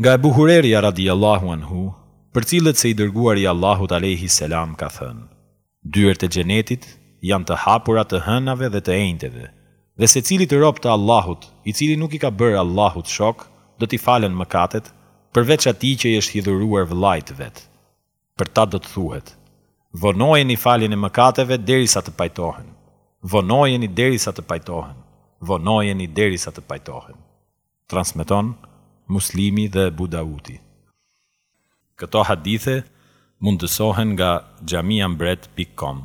Nga Ebu Hurejra radijallahu anhu, përcillet se i Dërguari i Allahut alejhi selam ka thënë, Dyert e Xhenetit janë të hapura të hënave dhe të enjteve, dhe secilit rob të Allahut i cili nuk i ka bërë Allahut shok do t'i falen mëkatet, përveç atij që i është hidhuruar vëllait vet. Për ta do të thuhet, Vonojeni faljen e mëkateve derisa të pajtohen. Vonojeni derisa të pajtohen. Vonojeni derisa të pajtohen. transmeton Muslimi dhe Ebu Dauti. Këto hadithe mundësohen nga xhamiambret pikë kom.